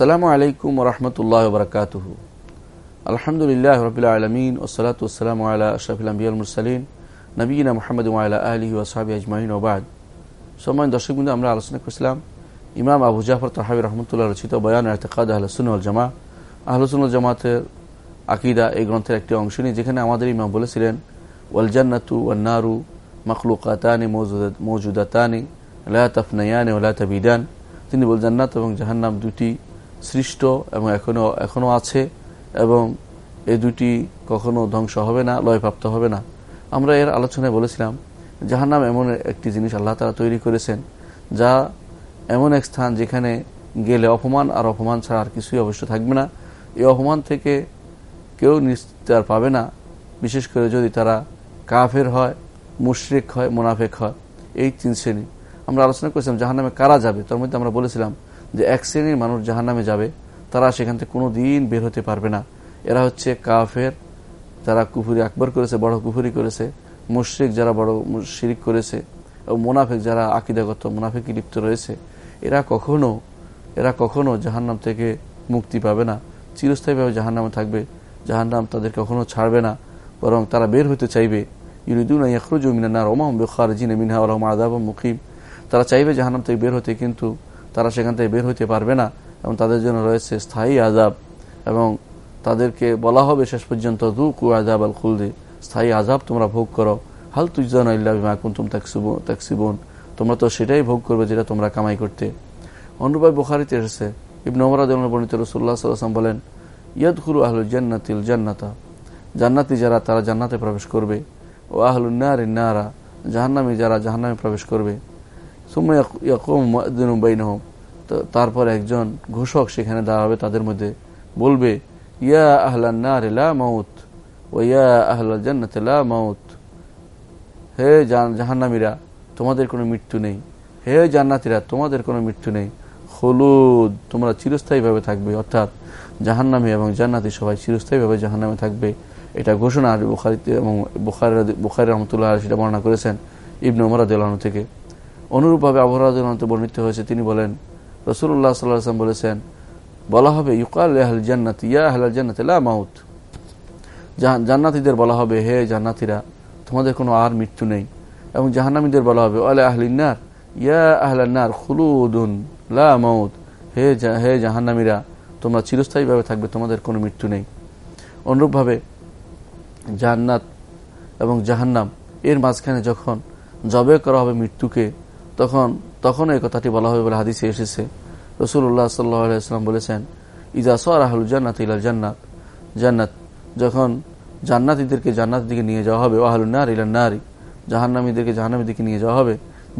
আসসালামু আলাইকুম রহমতুল্লাহ বরকাত আলহামদুলিল্লাহ রবিল আলমিন ওসলাত ওসালাম আল্লাহ আশরাফিল আম্বিয়াল মুরসালিন নবীনা মোহাম্মদ আল্লাহ আলহি ওসাহাবি আজমাইন ওবাদ সময় দর্শক বিন্দু আমরা আলোচনা করছিলাম ইমাম আবু জাফর তাহাবি রহমতুল্লাহ রচিত বয়ান এতেকাদ আহলসুল জামা আহলসুল জামাতের আকিদা এই গ্রন্থের একটি অংশ নিয়ে যেখানে আমাদের ইমাম বলেছিলেন ওয়ালজান্নাতু ওয়ান্নারু মখলুকাতানি মৌজুদাতানি, লা তফনায়ানি ওলা তবিদান। তিনি বল জান্নাত এবং জাহান্নাম দুটি সৃষ্ট এবং এখনও এখনও আছে এবং এ দুটি কখনো ধ্বংস হবে না, লয়প্রাপ্ত হবে না। আমরা এর আলোচনায় বলেছিলাম, জাহান্নাম এমন একটি জিনিস আল্লাহ তারা তৈরি করেছেন, যা এমন এক স্থান যেখানে গেলে অপমান আর অপমান ছাড়া আর কিছুই অবশ্য থাকবে না। এই অপমান থেকে কেউ নিস্তার পাবে না, বিশেষ করে যদি তারা কাফের হয়, মুশরিক হয়, মুনাফেক হয়। এই তিন শ্রেণি। আমরা আলোচনা করেছিলাম জাহান্নামে কারা যাবে, তার মধ্যে আমরা বলেছিলাম যে এক শ্রেণির মানুষ জাহান্নামে যাবে, তারা সেখান থেকে কোনো দিন বের হতে পারবে না। এরা হচ্ছে কাফের, যারা কুফুরি আকবর করেছে, বড় কুফুরি করেছে, মুশ্রিক যারা বড় শিরিক করেছে এবং মোনাফেক যারা আকিদাগত মোনাফেকি লিপ্ত রয়েছে, এরা কখনো এরা কখনো জাহান্নাম থেকে মুক্তি পাবে না। চিরস্থায়ীভাবে জাহান্নামে থাকবে। জাহান্নাম তাদের কখনো ছাড়বে না, বরং তারা বের হতে চাইবে। ইউরিদুন ইয়াখরুজু মিনান্নার ওমাহম বেখারজিন মিনহা আলহম আদাব মুকিম। তারা চাইবে জাহান্নাম থেকে বের হতে, কিন্তু তারা সেখান থেকে বের হইতে পারবে না এবং তাদের জন্য রয়েছে স্থায়ী আজাব এবং তাদেরকে বলা হবে শেষ পর্যন্ত দু কু আজাব আল খুলদে স্থায়ী আজাব তোমরা ভোগ করো হাল তুজান ইল্লা কুন্তুম তাকসিবুন। তোমরা তো সেটাই ভোগ করবে যেটা তোমরা কামাই করতে। অনুরূপায় বুখারিতে এসেছে, ইবন ওমরাদ বর্ণিত রসুল্লাহ সাল্লাম বলেন ইয়াদুল আহলুল জান্নাতিল জান্নাতা জান্নাতি যারা, তারা জান্নাতে প্রবেশ করবে। ও আহলুল নার নারা জাহান্নামী যারা জাহান্নামে প্রবেশ করবে। তারপর একজন ঘোষক সেখানে দাঁড়াবে তাদের মধ্যে। বলবে, ইয়া আহলান্নার মাউত ও ইয়া আহলাল জান্নাত মাউত। হে জাহান্নামীরা, তোমাদের কোনো মৃত্যু নেই। হে জান্নাতিরা, তোমাদের কোনো মৃত্যু নেই। হলুদ তোমরা চিরস্থায়ীভাবে থাকবে। অর্থাৎ জাহান্নামী এবং জান্নাতি সবাই চিরস্থায়ীভাবে জাহান্নামে থাকবে। এটা ঘোষণা আর বুখারিতে এবং বুখারি বুখারি রহমতুল্লাহ সেটা বর্ণনা করেছেন ইবনু মরাদ থেকে। অনুরূপভাবে আবহাওয়া বর্ণিত হয়েছে। তিনি বলেন রসুল্লাহ সাল্লাম বলেছেন, বলা হবে, ইউকাল আহল জান্নাত, ইয়া আহল জান্নাত মাউত। জান্নাতিদের বলা হবে, হে জান্নাতিরা, তোমাদের কোনো আর মৃত্যু নেই। এবং জাহান্নামীদের বলা হবে আলে আহলিনার ইয়া আহলান্নার খুলুদুন, লা মাউত। হে হে জাহান্নামীরা, তোমরা চিরস্থায়ীভাবে থাকবে, তোমাদের কোনো মৃত্যু নেই। অনুরূপভাবে জান্নাত এবং জাহান্নাম, এর মাঝখানে যখন জবে করা হবে মৃত্যুকে তখন তখন এই কথাটি বলা হবে বলে হাদিসে এসেছে। রসুল্লাহ সাল্লাম বলেছেন ইজা আহুল জান্নাত ইলাল জান্নাত। জান্নাত, যখন জান্নাতিদেরকে জান্নাত দিকে নিয়ে যাওয়া হবে ওয়াহুল নার ইলাল নারী। জাহান্নামীদেরকে জাহান্নামীর দিকে নিয়ে যাওয়া হবে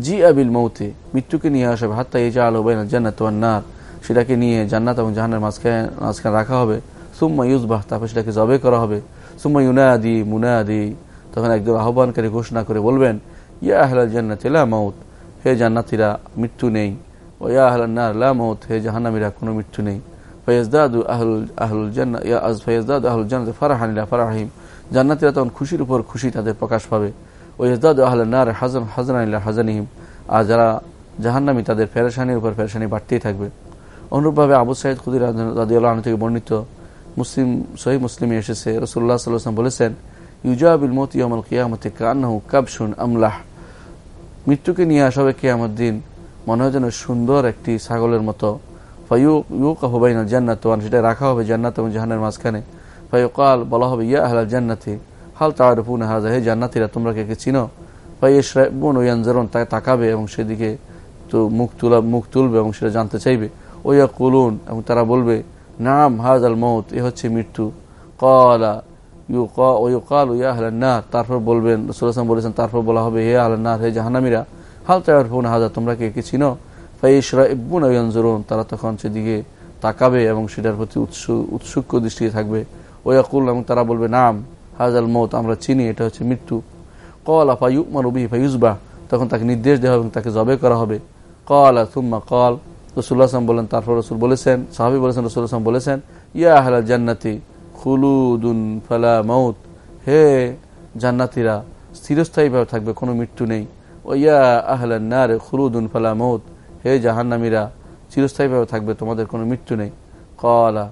জি আবিল মৌতে। মৃত্যুকে নিয়ে আসা হবে, হাত্তা যা আলো জান্নাত নার। সেটাকে নিয়ে জান্নাত এবং জাহান্নার মাঝখানে মাঝখানে রাখা হবে, সুম্মা ইউজবাহ তারপর সেটাকে জবে করা হবে, সুম্মা ইউনাদি মুনাদি। তখন একদম আহ্বানকারী ঘোষণা করে বলবেন, ইয়া আহলাল জান্নাত ইলা মাউত। হে জান্নাতিরা, মৃত্যু নেই। ও ইয়া আহলান্নার মৌত হে জাহান্নামীরা, কোনো মৃত্যু নেই। ফয়েজদাদু আহলুল জান্না, ইয়া আজ ফয়েজদাদু আহলুল জান্নাত ফারাহানিলা ফারাহিম জান্নাতিরা তখন খুশির উপর খুশি তাদের প্রকাশ পাবে। ও ইজদাদু আহলান্নার হাজান হাজানিলা হাজানিহিম। আর যারা জাহান্নামী, তাদের ফেরেশানির উপর ফেরেশানি বাড়তেই থাকবে। অনুরূপভাবে আবু সাইদ খুদির রাদিউল্লাহ থেকে বর্ণিত মুসলিম সহি মুসলিমে এসেছে। রসুল্লাহ সাল্লাম বলেছেন ইউজাবিল মত ইয়ামল কিয়ামতে কান্নাহু কাবসুন আমলাহ। মৃত্যুকে নিয়ে আসা হবে কেয়ামত দিন। মনে হয় যেন সুন্দর একটি ছাগলের মতো। ফাইউ ইউ কাহবাইন জান্নাত সেটা রাখা হবে জান্নাত এবং জাহানের মাঝখানে। ফাইউ কাল, বলা হবে, ইয়া আহলাল জান্নাতি, হাল তারফুন হাজা হে জান্নাতিরা, তোমরা কে চিনো? ফাই ইশরাবুন ও ইয়ানজারুন তাকে তাকাবে এবং সেদিকে তো মুখ তুলা মুখ তুলবে এবং সেটা জানতে চাইবে। ওয়া কুলুন এবং তারা বলবে, নাম হাজ আল মৌত এ হচ্ছে মৃত্যু। কলা তারপর বলবেন সুলাম বলেছেন, তারপর বলা হবে, হে আল্লাহ হে জাহানামিরা হাল তাইফুন হাজা তোমরা কে কে চিনো? ফাইশরা ইব্বুন আয়নজরুন তারা তখন সেদিকে তাকাবে এবং সেটার প্রতি উৎসুক দৃষ্টিতে থাকবে। ওয়াকুল এবং তারা বলবে, নাম হাজ আল মৌত আমরা চিনি, এটা হচ্ছে মৃত্যু। কল আফা ইউকমান উবি ফাইউজবাহ তখন তাকে নির্দেশ দেওয়া হবে এবং তাকে জবে করা হবে। কল তুম্মা কল রসুল্লাহ আসলাম বলেন, তারপর রসুল বলেছেন, সাহাবি বলেছেন, রসুল আসলাম বলেছেন, ইয়া আহলা জান্নাতি খুলুদুন ফালা মৌত হে জান্নাতিরা স্থিরস্থায়ীভাবে থাকবে, কোনো মৃত্যু নেই। ও ইয়া আহলা নারে, খুলুদুন ফালা মৌত হে জাহান্নামীরা, চিরস্থায়ীভাবে থাকবে, তোমাদের কোনো মৃত্যু নেই। কলা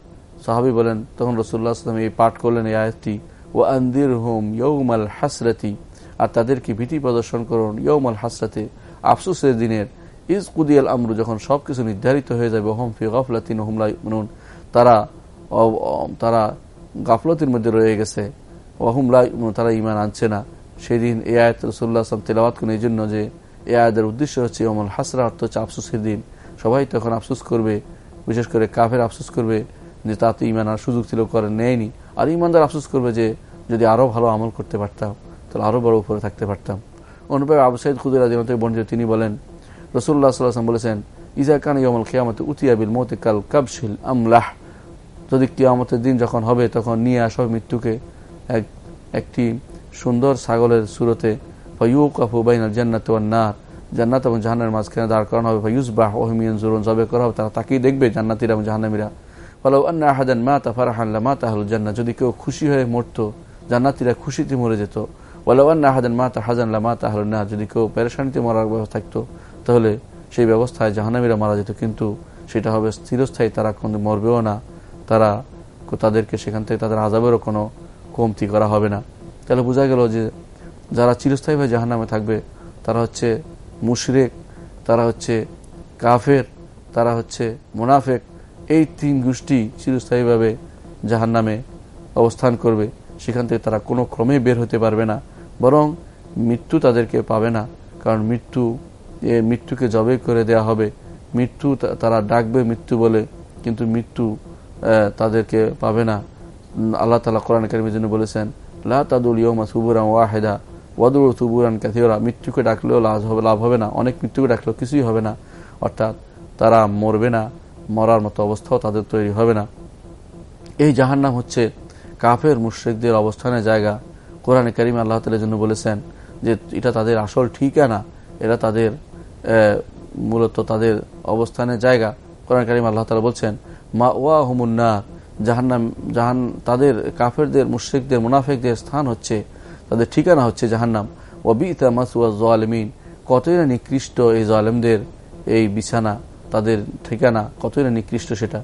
সাহাবি বলেন, তখন রসুল্লাহ আসলাম এই পাঠ করলেন এই আয়াতটি ও আন্দির হোম ইয়ৌমাল হাসরাতি আর তাদেরকে ভীতি প্রদর্শন করুন ইয়ৌমাল হাসরাতে। আফসুসের দিনের, ইজ কুদিয়াল আমরু যখন সবকিছু নির্ধারিত হয়ে যাবে হোম ফি গফলাতিন হুমলা তারা তারা গাফলতির মধ্যে রয়ে গেছে। ওহুমলা তারা ইমান আনছে না। সেদিন এ আয়ত রসুল্লাহ আসলাম তেলাওয়াত করেন এই জন্য যে এ আয়াতের উদ্দেশ্য হচ্ছে অমল হাসরা, অর্থ হচ্ছে আফসুসের দিন। সবাই তখন আফসুস করবে, বিশেষ করে কাফের আফসুস করবে যে তা তো ইমান আর সুযোগ ছিল, করে নেয়নি। আর ইমানদার আফসুস করবে যে যদি আরও ভালো আমল করতে পারতাম, তাহলে আরও বড় উপরে থাকতে পারতাম। অনুপায় আবু সাইদ খুদির আদিমতে বর্ণিত তিনি বলেন রসুল্লাহ সাল্লাম বলেছেন ইজা কান ইয়মল খেয়ামতে উতিয়াবিল মতে কাল কাবশিল আমলাহ। যদি কিয়ামতের দিন যখন হবে, তখন নিয়ে আসো মৃত্যুকে এক, একটি সুন্দর ছাগলের সুরতে। ফয়ুকাফু বাইনাল জান্নাত নার। জান্নাত এবং জাহান্নামের মাঝখানে দাঁড় করানো হবে। ফয়ুসবাহ ওহমিয়ান জুরুন জবে করা হবে। তারা তাকেই দেখবে জান্নাতিরা এবং জাহান্নামীরা। ফলাউ আন্না আহাদান মা তাফারাহাল্লা মা তাহল জান্নাত যদি কেউ খুশি হয়ে মরতো, জান্নাতিরা খুশিতে মরে যেত। ওয়ালাউ আন্না আহাদান মা তাহাজানলা মা তাহল না যদি কেউ পেরেশানিতে মরার ব্যবস্থা থাকতো, তাহলে সেই ব্যবস্থায় জাহান্নামীরা মারা যেত। কিন্তু সেটা হবে স্থিরস্থায়ী। তারা কোনো মরবেও না। তারা তাদেরকে সেখান থেকে তাদের আজাবেরও কোনো কমতি করা হবে না। তাহলে বোঝা গেল যে যারা চিরস্থায়ীভাবে জাহান নামে থাকবে, তারা হচ্ছে মুশরেক, তারা হচ্ছে কাফের, তারা হচ্ছে মুনাফেক, এই তিন গোষ্ঠী চিরস্থায়ীভাবে জাহান নামে অবস্থান করবে। সেখান থেকে তারা কোনো ক্রমে বের হতে পারবে না, বরং মৃত্যু তাদেরকে পাবে না, কারণ মৃত্যু, এ মৃত্যুকে জবে করে দেয়া হবে। মৃত্যু তারা ডাকবে মৃত্যু বলে, কিন্তু মৃত্যু তাদেরকে পাবে না। আল্লাহ তালা কোরআন কারিমের জন্য বলেছেন ইয়মা ওয়াহেদা মৃত্যুকে ডাকলেও লাভ হবে লাভ হবে না। অনেক মৃত্যুকে ডাকলেও কিছুই হবে না। অর্থাৎ তারা মরবে না, মরার মতো অবস্থাও তাদের তৈরি হবে না। এই জাহার নাম হচ্ছে কাফের মুশ্রিকদের অবস্থানের জায়গা। কোরআনে কারিম আল্লাহ তালের জন্য বলেছেন যে, এটা তাদের আসল ঠিকানা, এরা তাদের মূলত তাদের অবস্থানের জায়গা। কোরআন কারিম আল্লাহ তালা বলছেন মা ওয়া হুমুন্না জাহান্নাম, জাহান, তাদের কাফেরদের, মুশ্রিকদের, মুনাফেকদের স্থান হচ্ছে, তাদের ঠিকানা হচ্ছে জাহান্নাম। ওবিতা মাসুয়া জোয়ালমিন কতই না নিকৃষ্ট এই জোয়ালেমদের এই বিছানা, তাদের ঠিকানা, কতই না নিকৃষ্ট সেটা।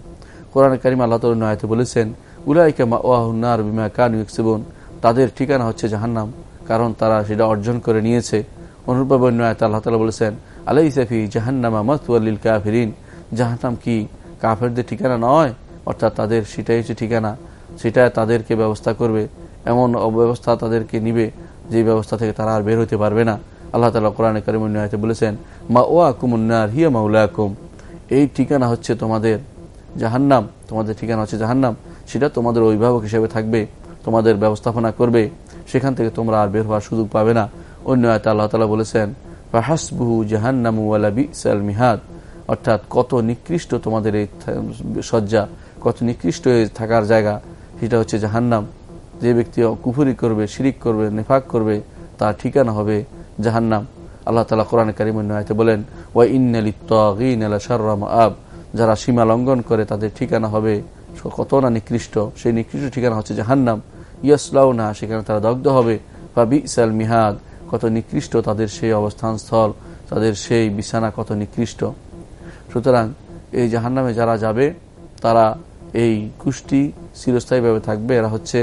কোরআন করিম আল্লাহ তাল বলেছেন, উলাইকা মা ওয়াহুন্নার বিমা কান ইউকসিবন তাদের ঠিকানা হচ্ছে জাহান্নাম, কারণ তারা সেটা অর্জন করে নিয়েছে। অনুরূপভাবে নয়াতে আল্লাহ তালা বলেছেন আলাই সাফি জাহান্নামা মাতুয়াল্লিল কাফিরিন। জাহান্নাম কি? কাফেরদের ঠিকানা নয়, অর্থাৎ তাদের সেটাই হচ্ছে ঠিকানা। সেটা তাদেরকে ব্যবস্থা করবে, এমন অব্যবস্থা তাদেরকে নিবে, যে ব্যবস্থা থেকে তারা আর বের হতে পারবে না। আল্লাহ তালা কোরআন করিমতে বলেছেন মা ও আকুমুন্নার হিয়া মাউলা আকুম এই ঠিকানা হচ্ছে তোমাদের জাহান্নাম, তোমাদের ঠিকানা হচ্ছে জাহান্নাম। সেটা তোমাদের অভিভাবক হিসেবে থাকবে, তোমাদের ব্যবস্থাপনা করবে, সেখান থেকে তোমরা আর বের হওয়ার সুযোগ পাবে না। অন্য আয়তা আল্লাহ তালা বলেছেন, ফাহাসবুহু জাহান্নামু ওয়ালা বিসাল মিহাদ। অর্থাৎ কত নিকৃষ্ট তোমাদের এই শয্যা, কত নিকৃষ্ট হয়ে থাকার জায়গা, সেটা হচ্ছে জাহান্নাম। যে ব্যক্তি কুফুরি করবে, শিরিক করবে, নেফাক করবে, তার ঠিকানা হবে জাহান্নাম। আল্লাহ তালা কোরআন কারিমতে বলেন, ওয়া ইন্নালিত্তাম আব যারা সীমা লঙ্ঘন করে, তাদের ঠিকানা হবে কত না নিকৃষ্ট। সেই নিকৃষ্ট ঠিকানা হচ্ছে জাহান্নাম। ইয়াসলাউ না সেখানে তারা দগ্ধ হবে। বা বিসাল মিহাদ, কত নিকৃষ্ট তাদের সেই অবস্থান স্থল তাদের সেই বিছানা কত নিকৃষ্ট। সুতরাং এই জাহান্নামে যারা যাবে, তারা এই কুষ্টি চিরস্থায়ীভাবে থাকবে। এরা হচ্ছে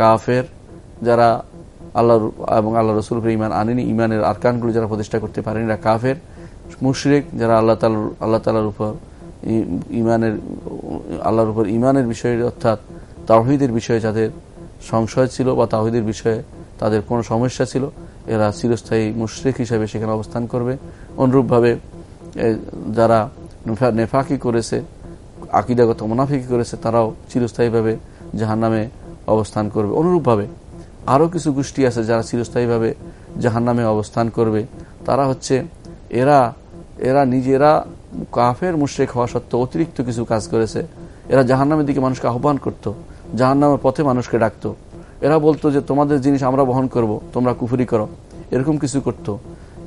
কাফের, যারা আল্লাহ এবং আল্লাহ রসুল ইমান আনেনি। ইমানের আরকানগুলো যারা প্রতিষ্ঠা করতে পারেনি, এরা কাফের। মুশরেক যারা আল্লাহ তাল আল্লাহ তালার উপর ইমানের আল্লাহর উপর ইমানের বিষয়ে অর্থাৎ তাহিদের বিষয়ে যাদের সংশয় ছিল বা তাহিদের বিষয়ে তাদের কোনো সমস্যা ছিল, এরা চিরস্থায়ী মুশরেক হিসাবে সেখানে অবস্থান করবে। অনুরূপভাবে যারা নেফাকি করেছে, আকিদাগত মুনাফিকি করেছে, তারাও চিরস্থায়ীভাবে জাহান নামে অবস্থান করবে। অনুরূপভাবে আরও কিছু গোষ্ঠী আছে যারা চিরস্থায়ীভাবে জাহান নামে অবস্থান করবে। তারা হচ্ছে এরা এরা নিজেরা কাফের মুশ্রেক হওয়া সত্ত্বেও অতিরিক্ত কিছু কাজ করেছে। এরা জাহান্নামের দিকে মানুষকে আহ্বান করত, জাহান্নামের পথে মানুষকে ডাকতো। এরা বলতো যে, তোমাদের জিনিস আমরা বহন করব, তোমরা কুফুরি করো। এরকম কিছু করত।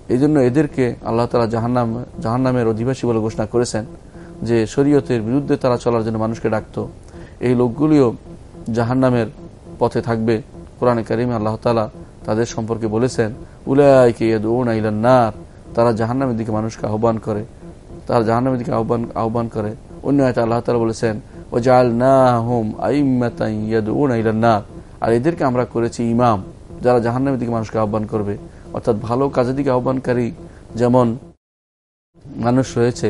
এই জন্য এদেরকে আল্লাহ তালা জাহান্নাম, জাহান্নামের অধিবাসী বলে ঘোষণা করেছেন যে শরীয়তের বিরুদ্ধে তারা চলার জন্য মানুষকে ডাকত। এই লোকগুলিও জাহান্নামের পথে থাকবে। কোরআনে করিম আল্লাহ তালা তাদের সম্পর্কে বলেছেন, উলাইকে নার। তারা জাহান্নামের দিকে মানুষকে আহ্বান করে। তারা জাহান্নামের দিকে আহ্বান আহ্বান করে। অন্য আয়তা আল্লাহ তালা বলেছেন ও জাল না হুম আইমাতাইয়াদ আর এদেরকে আমরা করেছি ইমাম, যারা জাহান্নামের দিকে মানুষকে আহ্বান করবে। অর্থাৎ ভালো কাজের দিকে আহ্বানকারী যেমন মানুষ রয়েছে,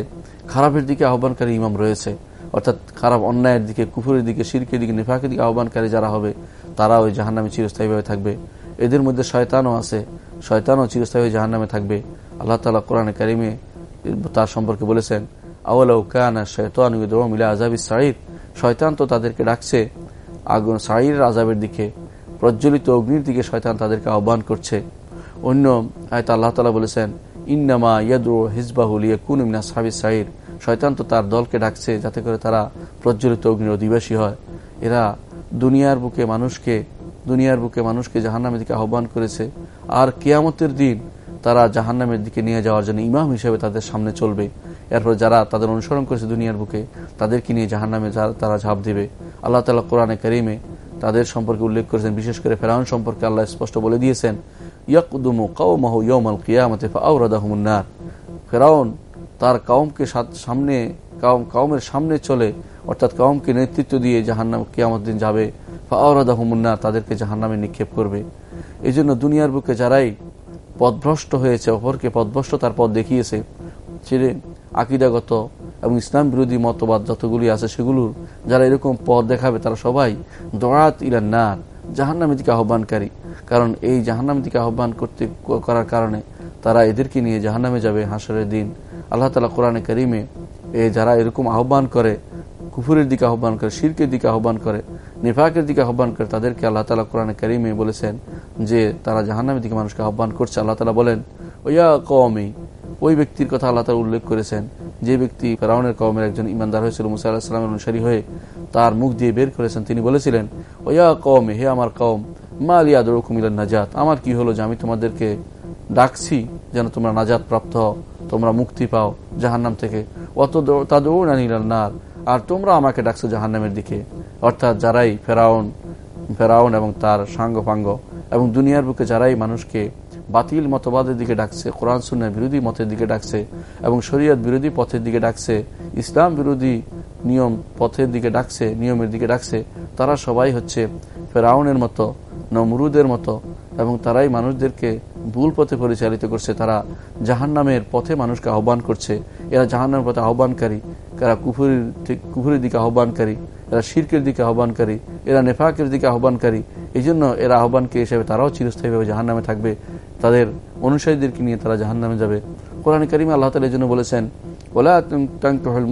খারাপের দিকে আহ্বানকারী ইমাম রয়েছে, অর্থাৎ খারাপ অন্যায়ের দিকে, কুফুরের দিকে, শিরকের দিকে, নিফাকের দিকে আহ্বানকারী যারা হবে তারা ওই জাহান্নামে চিরস্থায়ীভাবে থাকবে। এদের মধ্যে শয়তানও আছে, শয়তানও চিরস্থায়ী জাহান্নামে থাকবে। আল্লাহ তালা কোরআনে কারিমে তার সম্পর্কে বলেছেন, আওয়ালাউ কানা শয়তান মিলা আজাবি সাঈদ, শয়তান তো তাদেরকে ডাকছে আগুন সাঈর আজাবের দিকে, প্রজ্বলিত অগ্নির দিকে শয়তান তাদেরকে আহ্বান করছে। অন্য আয়তা আল্লাহ তালা বলেছেন, ইন্নামা ইয়াদু হিজবাহুল ইয়াকুন ইমনা সাহাবি সাঈর শয়তান তো তার দলকে ডাকছে যাতে করে তারা প্রজ্বলিত অগ্নির অধিবাসী হয়। এরা দুনিয়ার বুকে মানুষকে, দুনিয়ার বুকে মানুষকে জাহান্নামের দিকে আহ্বান করেছে। আর কেয়ামতের দিন তারা জাহান্নামের দিকে নিয়ে যাওয়ার জন্য ইমাম হিসেবে তাদের সামনে চলবে। এরপর যারা তাদের অনুসরণ করেছে দুনিয়ার বুকে, তাদেরকে নিয়ে জাহান্নামে তারা ঝাঁপ দেবে। আল্লাহ তালা কোরআনে করিমে তাদের সম্পর্কে উল্লেখ করেছেন। বিশেষ করে ফেরাউন সম্পর্কে আল্লাহ স্পষ্ট বলে দিয়েছেন ইয়াকুদুমু কাউমাহ ইয়মাল কিয়ামতে ফাউরাদাহমুন্নার ফেরাউন তার কাউমকে সামনে কাউমের সামনে চলে, অর্থাৎ কাউমকে নেতৃত্ব দিয়ে জাহান্নাম কিয়ামত দিন যাবে। ফাউরাদাহমুন্নার তাদেরকে জাহান্নামে নিক্ষেপ করবে। এই জন্য দুনিয়ার বুকে যারাই পদভ্রষ্ট হয়েছে, অপরকে পদভ্রষ্ট তার পদ দেখিয়েছে, ছেড়ে আকিদাগত এবং ইসলাম বিরোধী মতবাদ যতগুলি আছে সেগুলোর যারা এরকম পদ দেখাবে, তারা সবাই দরাত ইলান নার, জাহান্নামের দিকে আহ্বানকারী। কারণ এই জাহান্নামের দিকে আহ্বান করতে করার কারণে তারা এদেরকে নিয়ে জাহান্নামে যাবে হাসরের দিন। আল্লাহ তালা কোরআনে করিমে এ যারা এরকম আহ্বান করে, কুফুরের দিকে আহ্বান করে, শিরকের দিকে আহ্বান করে, নিফাকের দিকে আহ্বান করে, তাদেরকে আল্লাহ তালা কোরআনে করিমে বলেছেন যে তারা জাহান্নামের দিকে মানুষকে আহ্বান করছে। আল্লাহ তালা বলেন ওয়া কমই ওই ব্যক্তির কথা আল্লাহ তালা উল্লেখ করেছেন। যে ব্যক্তি ফেরাউনের কমের একজন ইমানদার হয়েছিল, মুসা আল্লাহামের অনুসারী হয়ে তার মুখ দিয়ে বের করেছেন, তিনি বলেছিলেন ওয়া কমে হে আমার কম মা আলিয়া দরকুমিল নাজাত। আমার কি হলো যে আমি তোমাদেরকে ডাকছি যেন তোমরা নাজাত প্রাপ্ত হও, তোমরা মুক্তি পাও জাহান্নাম থেকে? অত তাদের নার। আর তোমরা আমাকে ডাকছো জাহান্নামের দিকে। অর্থাৎ যারাই ফেরাউন ফেরাউন এবং তার সাঙ্গ ফাঙ্গ এবং দুনিয়ার বুকে যারাই মানুষকে বাতিল মতবাদের দিকে ডাকছে, কোরআন সুন্নার বিরোধী মতের দিকে ডাকছে এবং শরীয়ত বিরোধী পথের দিকে ডাকছে, ইসলাম বিরোধী নিয়ম পথের দিকে ডাকছে, নিয়মের দিকে ডাকছে, তারা সবাই হচ্ছে ফেরাউনের মতো নমরুদের মতো এবং তারাই মানুষদেরকে ভুল পথে পরিচালিত করছে, তারা জাহান নামের পথে মানুষকে আহ্বান করছে। এরা জাহান নামের পথে আহ্বানকারী, এরা কুফুরির কুফুরের দিকে আহ্বানকারী, এরা শির্কের দিকে আহ্বানকারী, এরা নেফাকের দিকে আহ্বানকারী। এই জন্য এরা আহ্বানকে হিসেবে তারাও চিরস্থায়ীভাবে জাহান নামে থাকবে। তাদের অনুসারীদেরকে নিয়ে তারা জাহান নামে যাবে। কোরআন করিম আল্লাহ তালা জন্য বলেছেন ওলা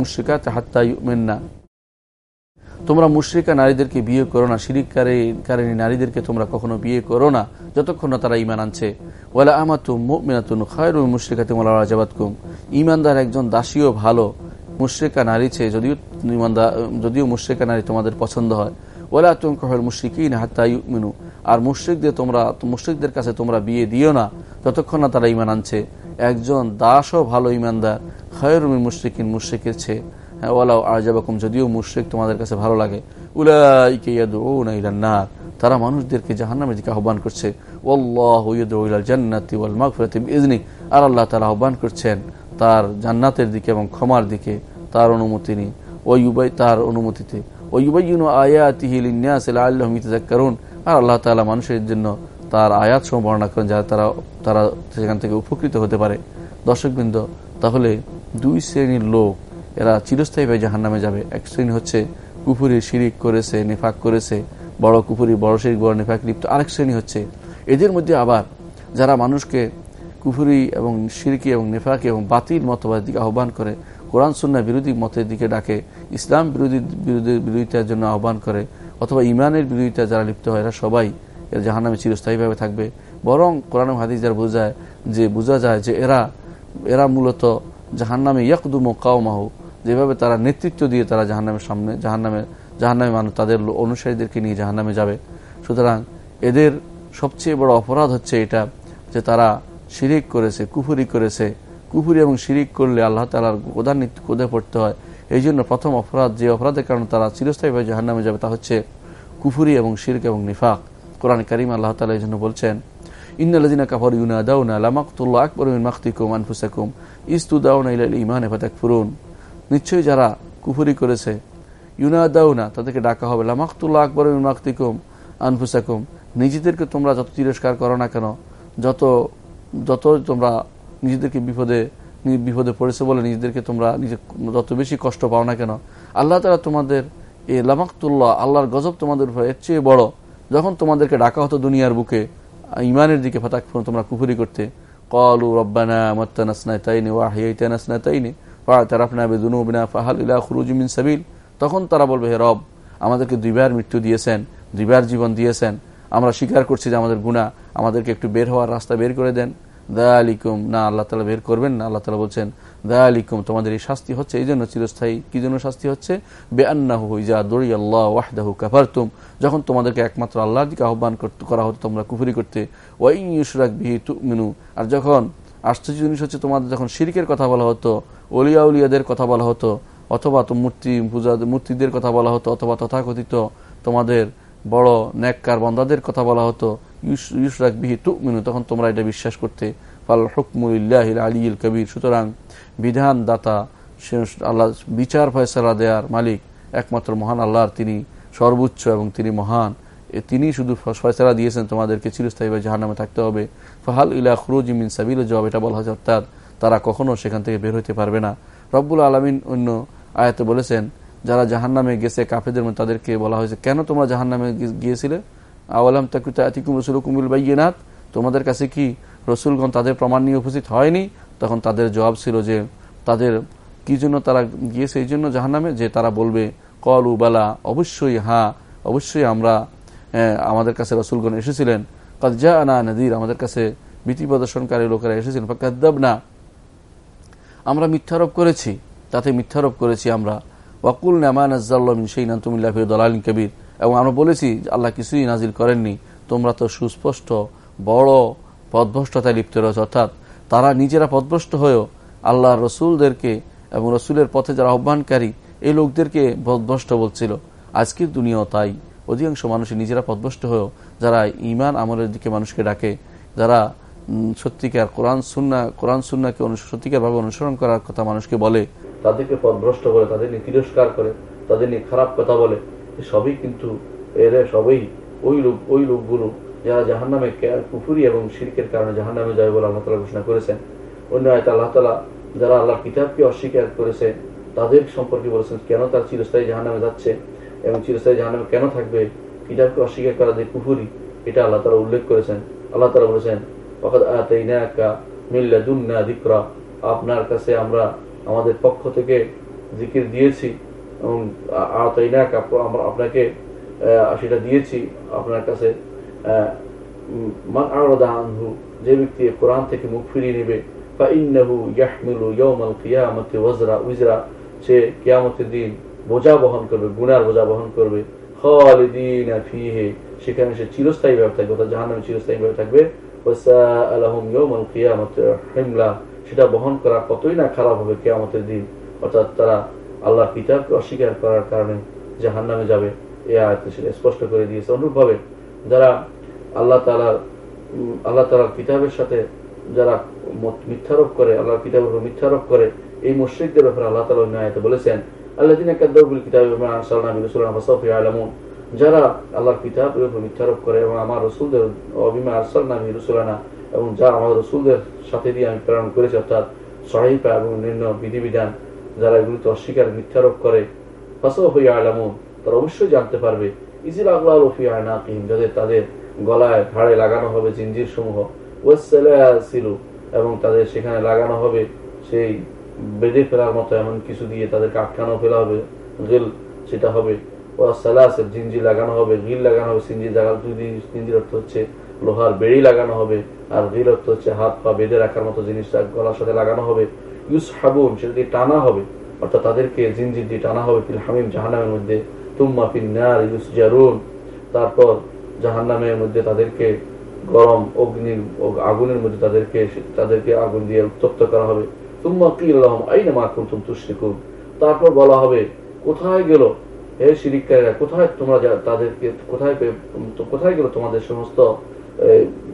মুশ্রিকা হাত্তা মেন্না তোমরা মুশ্রিকা নারীদেরকে বিয়ে করো না, শিরিককারী নারীদেরকে তোমরা কখনো বিয়ে করো না, যতক্ষণ না তারা ইমান আনছে। ওয়ালা আমাতু মিনাতুন খায়রুল মুশ্রিকাতে মোলা রাজাবাতকুম ইমানদার একজন দাসীও ভালো, মুশ্রিকা নারী চেয়ে যদিও ইমানদার যদিও মুশ্রিকা নারী তোমাদের পছন্দ হয়। ওলা তুমি কহের মুশ্রিকিন হাত্তা মিনু আর মুশ্রিকদের তোমরা, মুশ্রিকদের কাছে তোমরা বিয়ে দিও না, যতক্ষণ না তারা ইমান আনছে। একজন দাসও ভালো ইমানদার খায়রুল মুশ্রিকিন মুশ্রিকের চেয়ে। হ্যাঁ ওলাও যদিও মুশ্রিক তোমাদের কাছে ভালো লাগে। উলাইকে না তারা মানুষদেরকে জাহান্নামের দিকে আহ্বান করছে। জান্নাতি ওয়াল মাগফিরাতি বিইজনি আর আল্লাহ তাআলা আহ্বান করছেন তার জান্নাতের দিকে এবং ক্ষমার দিকে, তার অনুমতি নিয়ে। ওই তার অনুমতিতে। ওইবাইনু আয়াতিহি লিন্নাস লাআল্লাহুম ইয়াতাযাক্কারুন আর আল্লাহ তাআলা মানুষের জন্য তার আয়াত সমূহ বর্ণনা করেন যাতে তারা তারা সেখান থেকে উপকৃত হতে পারে। দর্শকবৃন্দ, তাহলে দুই শ্রেণির লোক এরা চিরস্থায়ীভাবে জাহান নামে যাবে। এক শ্রেণি হচ্ছে কুফুরি, শিরিক করেছে, নেফাক করেছে, বড় কুফুরি, বড় শিরিক, বড় নেফাক লিপ্ত। আরেক শ্রেণি হচ্ছে এদের মধ্যে আবার যারা মানুষকে কুফুরি এবং সিরকি এবং নেফাকি এবং বাতিল মতবাদের দিকে আহ্বান করে, কোরআন সুন্না বিরোধী মতের দিকে ডাকে, ইসলাম বিরোধী বিরোধী বিরোধিতার জন্য আহ্বান করে, অথবা ইমানের বিরোধিতা যারা লিপ্ত হয়, এরা সবাই এরা জাহান্নামে চিরস্থায়ীভাবে থাকবে। বরং কোরআন হাদিস যারা বোঝায়, যে বোঝা যায় যে এরা এরা মূলত জাহান্নামে ইয়াকদুম কাউমাহু যেভাবে তারা নেতৃত্ব দিয়ে তারা জাহান্নামের সামনে, জাহান্নামে জাহান্নামে মানুষ তাদের অনুসারীদেরকে নিয়ে জাহান্নামে যাবে। সুতরাং এদের সবচেয়ে বড় অপরাধ হচ্ছে এটা যে তারা শিরিক করেছে, কুফুরি করেছে। কুফুরি এবং শিরিক করলে আল্লাহ তালার কোদান্বিত কোদে পড়তে হয়। এই জন্য প্রথম অপরাধ, যে অপরাধের কারণে তারা চিরস্থায়ীভাবে জাহান্নামে যাবে তা হচ্ছে কুফুরি এবং শিরক এবং নিফাক। কোরআন করিম আল্লাহ তালা এই জন্য বলছেন ইন্নালাজিনা কাফর ইউনা দাউনা লামাকুল্লাহ আকবর ইমান ফাতাক ফুরুন নিশ্চয়ই যারা কুফুরি করেছে ইউনা দাউনা তাদেরকে ডাকা হবে। লামাকতুল্লাহ আকবর মাকতিকুম আনফুসাকুম। নিজেদেরকে তোমরা যত তিরস্কার করো না কেন, যত যত তোমরা নিজেদেরকে বিপদে বিপদে পড়েছে বলে নিজেদেরকে তোমরা নিজে যত বেশি কষ্ট পাও না কেন, আল্লাহ তারা তোমাদের এই লামাকতুল্লাহ, আল্লাহর গজব তোমাদের উপর এর চেয়ে বড়, যখন তোমাদেরকে ডাকা হতো দুনিয়ার বুকে, ইমানের দিকে ফাতাক তোমরা কুফুরি করতে। কলু রব্বানা মত্তানাসনা তাইনি ওয়াহিয়াইতানাসনা তাইনি তখন তারা বলবে, হে রব, আমাদেরকে দুইবার মৃত্যু দিয়েছেন, দুইবার জীবন দিয়েছেন। আমরা স্বীকার করছি যে আমাদের গুণা আমাদেরকে একটু বের হওয়ার রাস্তা বের করে দেন। দা আলিকুম না, আল্লাহ তালা বের করবেন না, আল্লাহ তালা বলছেন দা আলিকুম তোমাদের এই শাস্তি হচ্ছে, এই জন্য চিরস্থায়ী, কি জন্য শাস্তি হচ্ছে? যখন তোমাদেরকে একমাত্র আল্লাহর দিকে আহ্বান করা হতো, তোমরা কুফুরি করতে ওয়াই ইউসরাক বিহি মিনু আর যখন আশ্চর্য জিনিস হচ্ছে, তোমাদের যখন শিরিকের কথা বলা হতো অলিয়া উলিয়াদের কথা বলা হতো, অথবা তো মূর্তি পূজা, মূর্তিদের কথা বলা হতো, অথবা তথাকথিত তোমাদের বড় ন্যাক্কার বন্দাদের কথা বলা হতো ইউসরাক বিহি মিনু তখন তোমরা এটা বিশ্বাস করতে ফাল হুকমুল্লাহ আলীল কবির। সুতরাং বিধান দাতা আল্লাহ বিচার ফয়সলা দেয়ার মালিক, একমাত্র মহান আল্লাহর তিনি সর্বোচ্চ এবং তিনি মহান। তিনি শুধু ফয়সলা দিয়েছেন, তোমাদেরকে চিরস্থায়ী চিরস্থায়ীভাবে জাহান্নামে থাকতে হবে। ফাহাল ইলা খুরুজ ইমিন সাবিল জবাব এটা বলা হয়েছে, অর্থাৎ তারা কখনো সেখান থেকে বের হইতে পারবে না। রব্বুল আলমিন অন্য আয়াতে বলেছেন, যারা জাহান্নামে গেছে কাফেদের মধ্যে তাদেরকে বলা হয়েছে, কেন তোমরা জাহান নামে গিয়েছিলে? আওয়ালাম তাকুতা আতিকুম রসুল কুমুল বাইনাথ তোমাদের কাছে কি রসুলগণ তাদের প্রমাণ নিয়ে উপস্থিত হয়নি? তখন তাদের জবাব ছিল যে, তাদের কি জন্য তারা গিয়েছে এই জন্য জাহান্নামে? যে তারা বলবে, কল উবালা অবশ্যই হ্যাঁ অবশ্যই আমরা আমাদের কাছে রসুলগণ এসেছিলেন। কাজা আনা নদীর, আমাদের কাছে ভীতি প্রদর্শনকারী লোকেরা এসেছিলেন। বা কাদ্দাব না আমরা মিথ্যারোপ করেছি, তাতে মিথ্যারোপ করেছি আমরা। ওয়াকুল নামান আজ্জাল্লামিন সেই নান্তুমিল্লাহ দলালিন কবির। এবং আমরা বলেছি আল্লাহ কিছুই নাজিল করেননি। তোমরা তো সুস্পষ্ট, বড় পদভ্রষ্টতায় লিপ্ত রয়েছে। অর্থাৎ তারা নিজেরা পদভ্রষ্ট হয়েও আল্লাহ রসুলদেরকে এবং রসুলের পথে যারা আহ্বানকারী, এই লোকদেরকে পদভ্রষ্ট বলছিল। আজকের দুনিয়াও তাই। অধিকাংশ মানুষের নিজেরা পদভ্রষ্ট হয়েও যারা ইমান আমলের দিকে মানুষকে ডাকে, যারা সত্যিকার কোরআন সুন্না, কোরআন সুন্নাকে সত্যিকারভাবে অনুসরণ করার কথা মানুষকে বলে, তাদেরকে পদভ্রষ্ট বলে, তাদের নিয়ে তিরস্কার করে, তাদের নিয়ে খারাপ কথা বলে সবই কিন্তু, এরা সবই ওই লোক ওই লোকগুলো যারা জাহান নামে কুফুরি এবং শিরকের কারণে জাহান নামে যাবে বলে আল্লাহ তালা ঘোষণা করেছেন। অন্য আয়তা আল্লাহ তালা যারা আল্লাহ কিতাবকে অস্বীকার করেছে, তাদের সম্পর্কে বলেছেন, কেন তার চিরস্থায়ী জাহান নামে যাচ্ছে এবং চিরস্থায়ী জাহান নামে কেন থাকবে? কিতাবকে অস্বীকার করা যে কুফুরি, এটা আল্লাহ তালা উল্লেখ করেছেন। আল্লাহ তালা বলেছেন আপনার কাছে আমরা আমাদের পক্ষ থেকে জিকির দিয়েছি এবং আমরা আপনাকে সেটা দিয়েছি। আপনার কাছে যে ব্যক্তি কোরআন থেকে মুখ ফিরিয়ে নেবে সে কিয়ামতের দিন বোঝা বহন করবে, গুনার বোঝা বহন করবে। সেখানে সে চিরস্থায়ী ভাবে থাকবে, অর্থাৎ জাহান্নামে চিরস্থায়ী ভাবে থাকবে। সেটা বহন করা কতই না খারাপ হবে কেয়ামতের দিন। অর্থাৎ তারা আল্লাহ কিতাবকে অস্বীকার করার কারণে জাহান নামে যাবে। এ আয়তে সেটা স্পষ্ট করে দিয়েছে। অনুরূপভাবে যারা আল্লাহ তালার আল্লাহ তালার কিতাবের সাথে যারা মিথ্যারোপ করে আল্লাহ কিতাবের উপর মিথ্যারোপ করে, এই মুশ্রিকদের ব্যাপারে আল্লাহ তালা আয়তে বলেছেন আল্লাহ দিন কাদ্দাবুল কিতাব আলমুন যারা আল্লাহর কিতাবের উপর মিথ্যারোপ করে এবং আমার রসুলদের অবিমা আরসাল নামি রসুলানা এবং যা আমার রসুলদের সাথে দিয়ে আমি প্রেরণ করেছি, অর্থাৎ সহিপা এবং অন্যান্য বিধিবিধান, যারা এগুলিতে অস্বীকার মিথ্যারোপ করে ফাঁসাও হইয়া আলামুন তারা অবশ্যই জানতে পারবে, ইজিল আল্লাহ রফি আয়নাকিম, যাদের তাদের গলায় ঘাড়ে লাগানো হবে জিঞ্জির সমূহ ওয়েসিলু এবং তাদের সেখানে লাগানো হবে সেই বেঁধে ফেলার মতো এমন কিছু দিয়ে তাদেরকে আটকানো ফেলা হবে, গেল, সেটা হবে জিঞ্জি লাগানো হবে, গিল লাগানো হবে, সিঞ্জি জায়গা দুই সিঞ্জির অর্থ হচ্ছে লোহার বেড়ি লাগানো হবে, আর গিল অর্থ হচ্ছে হাত পা বেঁধে রাখার মতো জিনিস গলার সাথে লাগানো হবে। ইউস হাবুন সেটা দিয়ে টানা হবে, অর্থাৎ তাদেরকে জিঞ্জির দিয়ে টানা হবে হামিম, জাহান্নামের মধ্যে, তুম্মা ফিন্নার ইউস জারুন তারপর জাহান্নামের মধ্যে তাদেরকে গরম, অগ্নির আগুনের মধ্যে তাদেরকে তাদেরকে আগুন দিয়ে উত্তপ্ত করা হবে। তুম্মা কি আইনে মা কুন্তুম তুষ্টিকুন তারপর বলা হবে, কোথায় গেল? কোথায় তোমরা তাদেরকে, কোথায় কোথায় তোমাদের সমস্ত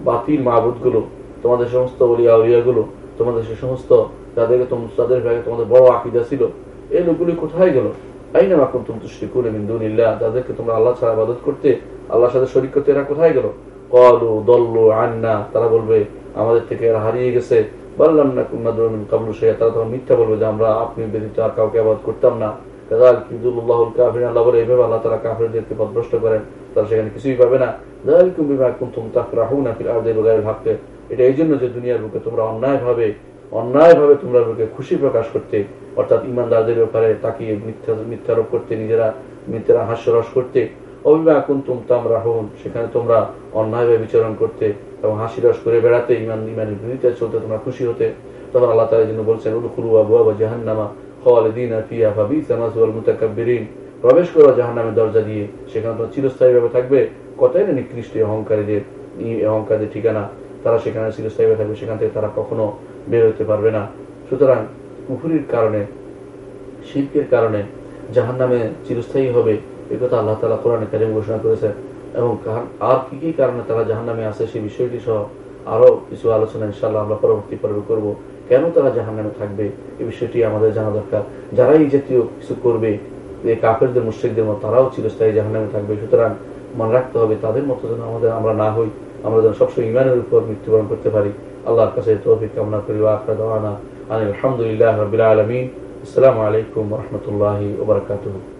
বাতিল মাহবুদগুলো তোমাদের সমস্ত তোমাদের সে সমস্ত যাদেরকে তাদের তোমাদের বড় আকিদা ছিল এই লোকগুলি কোথায় গেল? তাদেরকে তোমরা আল্লাহ ছাড়া করতে, আল্লাহর সাথে শরীক করতে এরা কোথায় গেল? ক্বালু দল্লু আন্না, তারা বলবে, আমাদের থেকে এরা হারিয়ে গেছে। বললাম না কুন্না দুমিন কাবলু শাইয়া তারা তখন মিথ্যা বলবে যে আমরা আপনি ব্যতীত আর কাউকে আবাদ করতাম না। করতে মিথ্যা, মিথ্যারোপ করতে, নিজেরা মিথ্যারা হাস্যরস করতে অভিমা কুন্তুম তামরাহুন সেখানে তোমরা অন্যায়ভাবে বিচরণ করতে এবং হাসি রস করে বেড়াতে, ইমান, ইমানের বিরুদ্ধে চলতে তোমরা খুশি হতে। তখন আল্লাহ তাআলা জন্য বলছেন জাহান্নামা প্রবেশ করো জাহান্নামের দরজা দিয়ে। সেখানে তোমরা চিরস্থায়ীভাবে থাকবে। কতই না নিকৃষ্ট অহংকারীদের অহংকারীদের ঠিকানা। তারা সেখানে চিরস্থায়ীভাবে থাকবে। সেখান থেকে তারা কখনো বের হতে পারবে না। সুতরাং কুফুরির কারণে শিল্পের কারণে জাহান নামে চিরস্থায়ী হবে। এ কথা আল্লাহ তালা কোরআনে কারিম ঘোষণা করেছেন। এবং আর কি কি কারণে তারা জাহান নামে আসে সেই বিষয়টি সহ আরও কিছু আলোচনা ইনশাল্লাহ আমরা পরবর্তী পর্বে করব। কেন তারা জাহান নামে থাকবে? এই বিষয়টি আমাদের জানা দরকার। যারা এই জাতীয় কিছু করবে এই কাফেরদের, মুশ্রিকদের মতো, তারাও চিরস্থায়ী জাহান নামে থাকবে। সুতরাং মনে রাখতে হবে, তাদের মতো যেন আমাদের, আমরা না হই, আমরা যেন সবসময় ইমানের উপর মৃত্যুবরণ করতে পারি। আল্লাহর কাছে তৌফিক কামনা করি। আখরা আলহামদুলিল্লাহ রবিল আসসালামু আলাইকুম রহমতুল্লাহি ওবরাকাতুহ